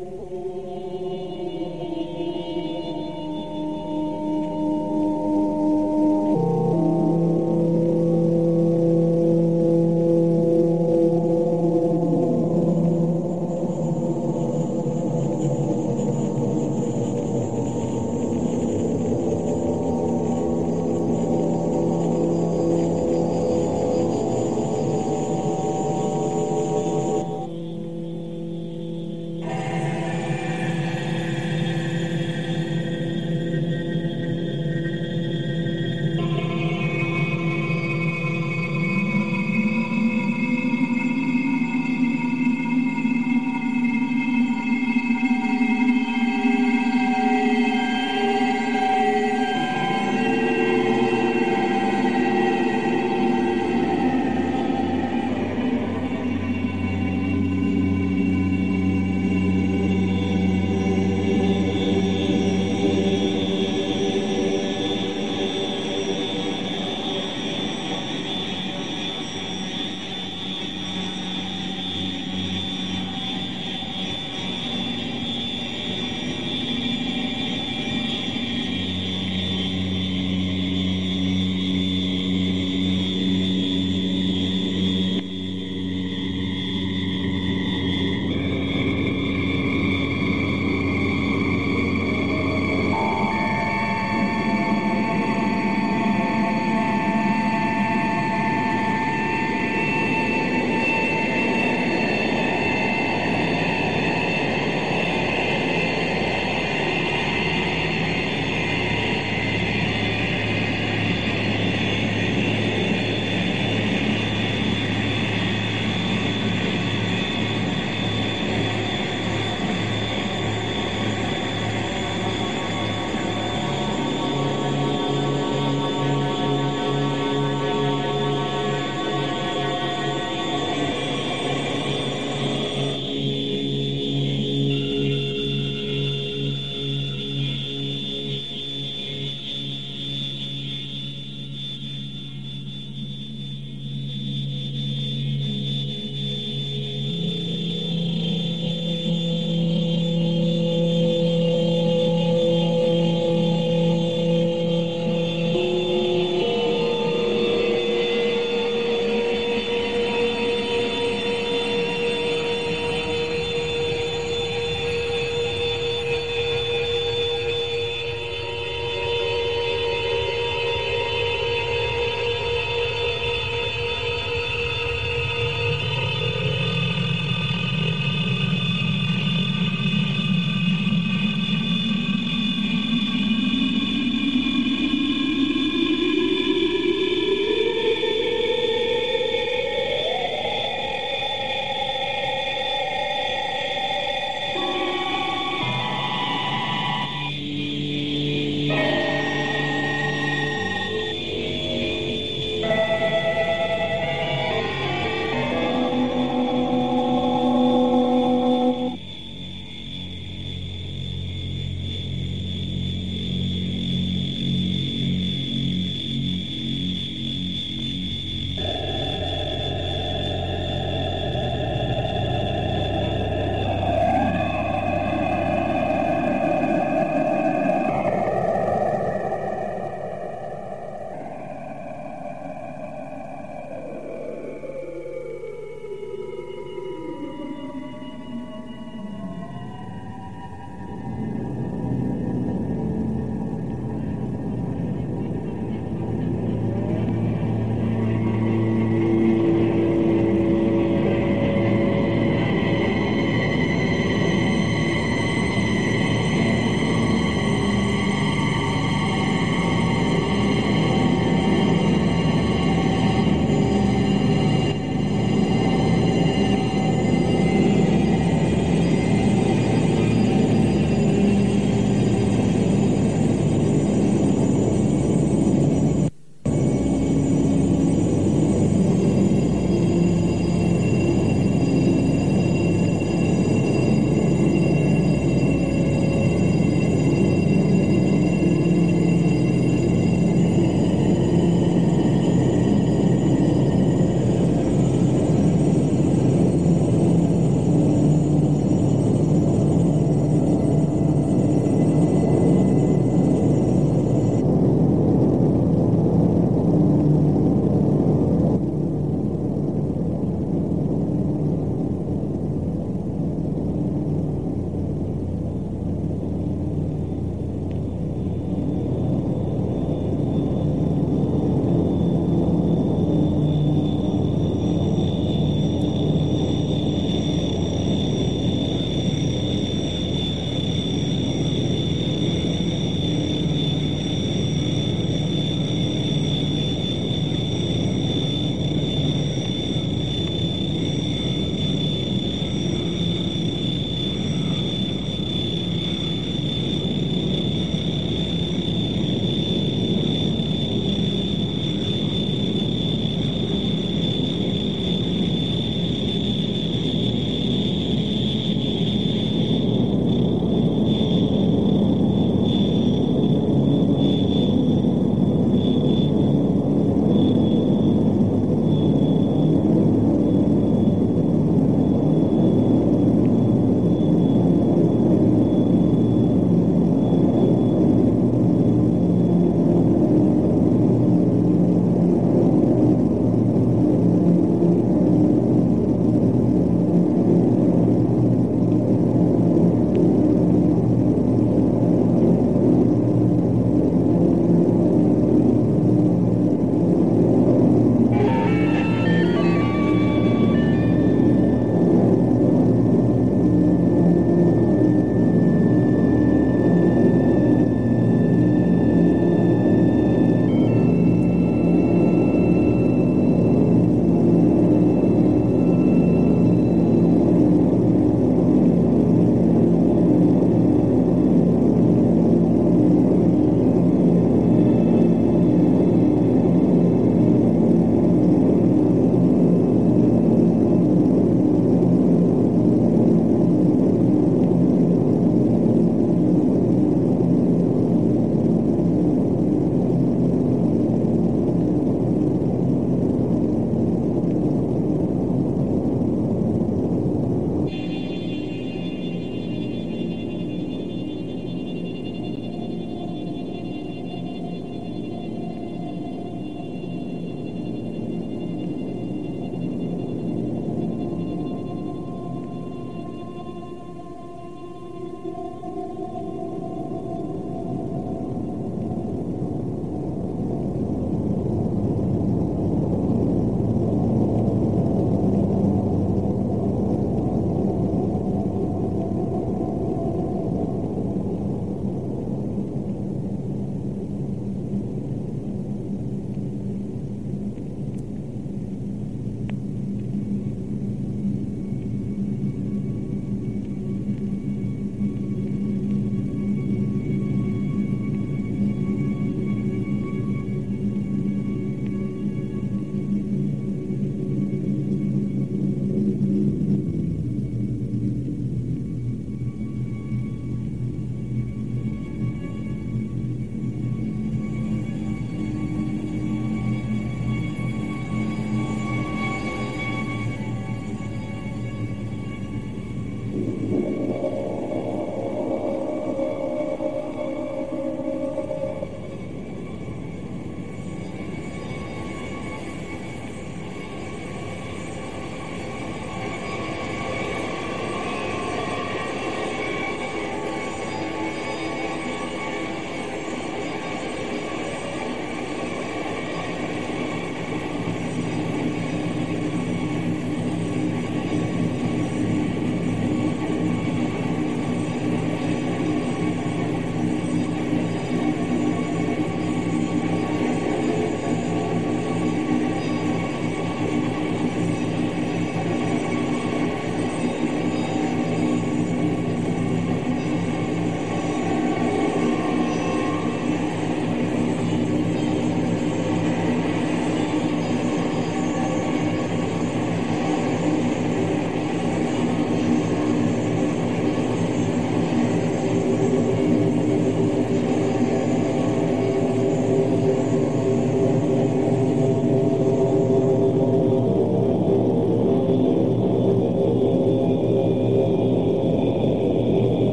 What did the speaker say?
Oh.